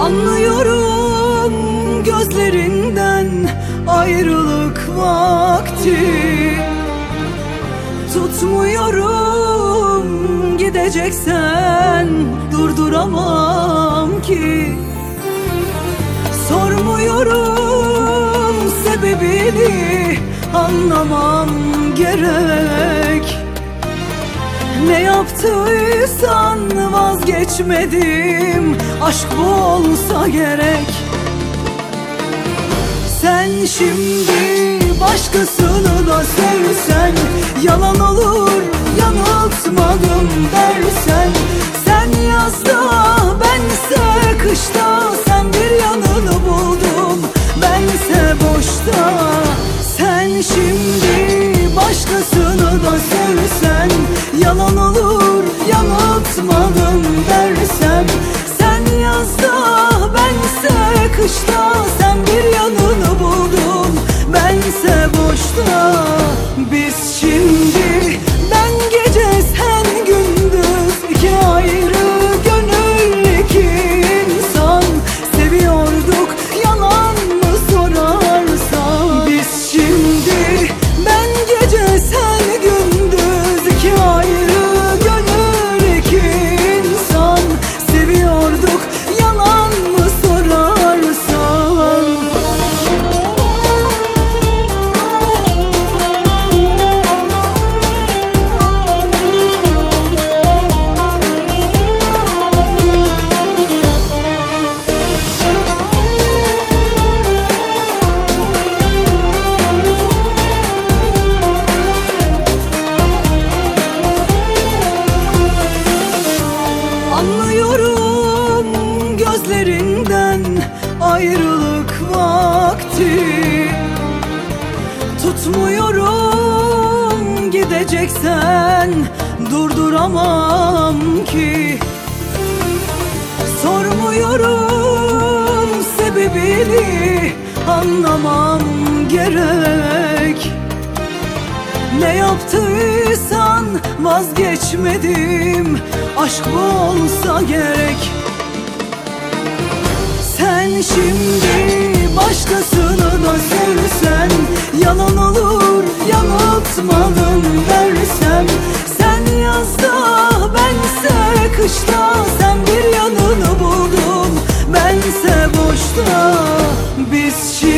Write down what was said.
Anlıyorum gözlerinden ayrılık vakti. Tutmuyorum gideceksen durduramam ki. Sormuyorum sebebini anlamam gerek. Ne yaptıysan vazgeçmedim. Aşk bu olsa gerek. Sen şimdi başkasını da sevsen Yalan olur yanıltmadım dersen. Sen yazda bense kışta Sen bir yanını buldun bense boşta. Sen şimdi da sevsen Yalan olur yanıltmadım dersem Sen yazda bense kışta Tutmuyorum gideceksen durduramam ki. Sormuyorum sebebini anlamam gerek. Ne yaptıysan vazgeçmedim Aşk bu olsa gerek? Sen şimdi başkasını da sev boşta sen bir yanını buldun. Bense boşta biz şimdi